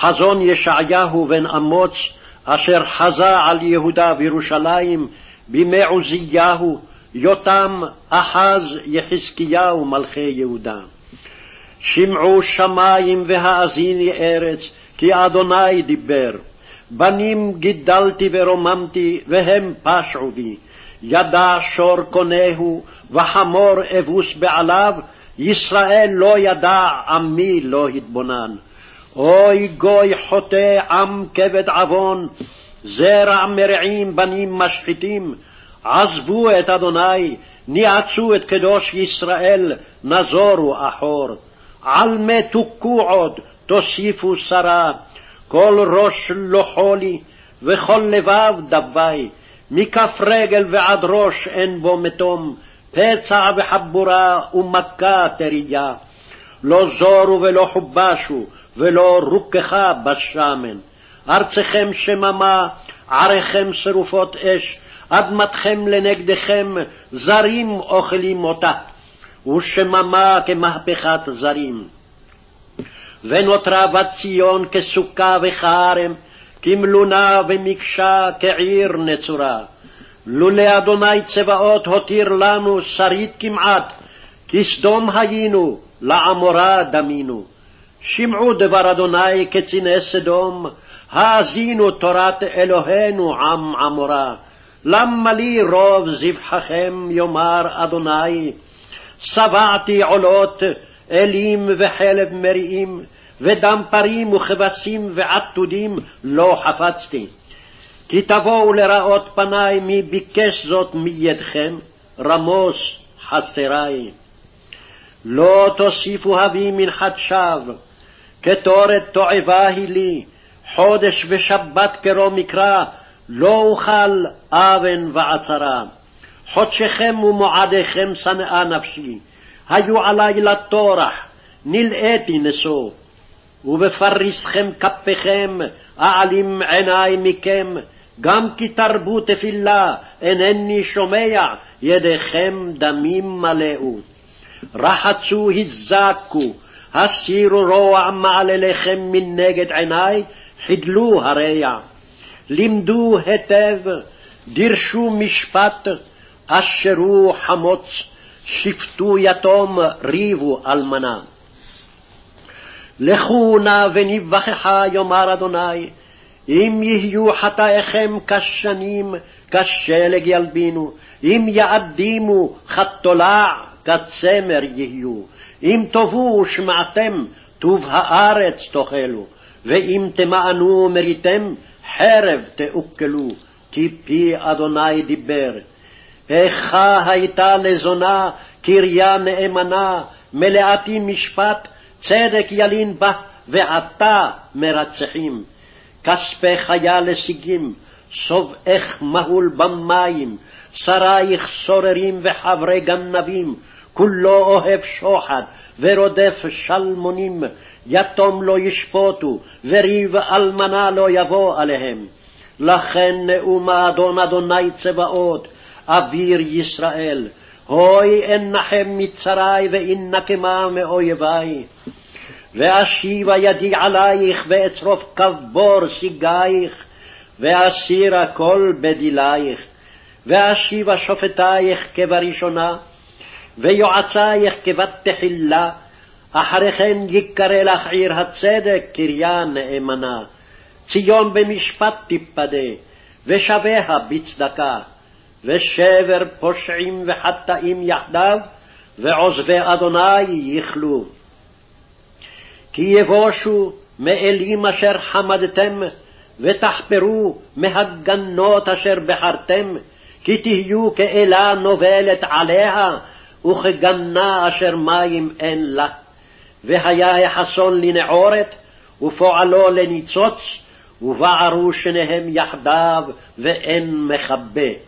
חזון ישעיהו בן אמוץ, אשר חזה על יהודה וירושלים בימי עוזיהו, יותם, אחז, יחזקיהו מלכי יהודה. שמעו שמים והאזיני ארץ, כי אדוני דיבר. בנים גידלתי ורוממתי, והם פשעו בי. ידע שור קונהו, וחמור אבוס בעליו, ישראל לא ידע, עמי לא התבונן. אוי גוי חוטא עם כבד עוון, זרע מרעים בנים משחיתים, עזבו את אדוני, ניאצו את קדוש ישראל, נזורו אחור. על מה תוכו עוד, תוסיפו שרה, כל ראש לא חולי, וכל לבב דווי, מכף רגל ועד ראש אין בו מתום, פצע וחבורה ומכה תריה. לא זורו ולא חובשו, ולא רוככה בשמן. ארצכם שממה, עריכם שרופות אש, אדמתכם לנגדכם, זרים אוכלים אותה, ושממה כמהפכת זרים. ונותרה בת ציון כסוכה וכערם, כמלונה ומקשה כעיר נצורה. לולא אדוני צבאות הותיר לנו שרית כמעט, כסדום היינו, לעמורה דמינו. שמעו דבר אדוני כציני סדום, האזינו תורת אלוהינו עם עמורה. למה לי רוב זבחכם יאמר אדוני, שבעתי עולות, אלים וחלב מריעים, ודם פרים וכבשים ועתודים לא חפצתי. כי תבואו לראות פני מי ביקש זאת מידכם, רמוס חסרי. לא תוסיפו אבי מנחת שווא, קטורת תועבה היא לי, חודש ושבת קרוא מקרא, לא אוכל אבן ועצרה. חודשכם ומועדיכם שנאה נפשי, היו עלי לטורח, נלאיתי נשוא. ובפריסכם כפיכם, אעלים עיני מכם, גם כי תרבו תפילה, אינני שומע, ידיכם דמים מלאו. רחצו הזקו, הסירו רוע מעלליכם מנגד עיני, חידלו הרע. לימדו היטב, דירשו משפט, אשרו חמוץ, שפטו יתום, ריבו אלמנה. לכו נא ונבחך, יאמר אדוני, אם יהיו חטאיכם כשנים, כשלג ילבינו, אם יאדימו כתולע, כצמר יהיו, אם תאבו ושמעתם, טוב הארץ תאכלו, ואם תמאנו מריתם, חרב תאוכלו, כי פי אדוני דיבר. איכה הייתה לזונה, קריה נאמנה, מלאתי משפט, צדק ילין בה, ועתה מרצחים. כספי חיה לשיגים, שובעך מהול במים, שרייך סוררים וחברי גנבים, כולו אוהב שוחד, ורודף שלמונים, יתום לא ישפוטו, וריב אלמנה לא יבוא עליהם. לכן נאום אדון אדוני צבאות, אביר ישראל, הוי אנחם מצרי ואנקמה מאויבי. ואשיבה ידי עלייך ואצרוף כבור סיגייך, ואסירה כל בדילייך, ואשיבה שופטייך כבראשונה, ויועצייך כבת תחילה, אחרי כן יקרא לך עיר הצדק, קריה נאמנה. ציון במשפט תיפדה, ושביה בצדקה. ושבר פושעים וחטאים יחדיו, ועוזבי אדוני יכלו. כי יבושו מאלים אשר חמדתם, ותחפרו מהגנות אשר בחרתם, כי תהיו כאלה נובלת עליה, וכגנה אשר מים אין לה. והיה החסון לנעורת, ופועלו לניצוץ, ובערו שניהם יחדיו, ואין מכבה.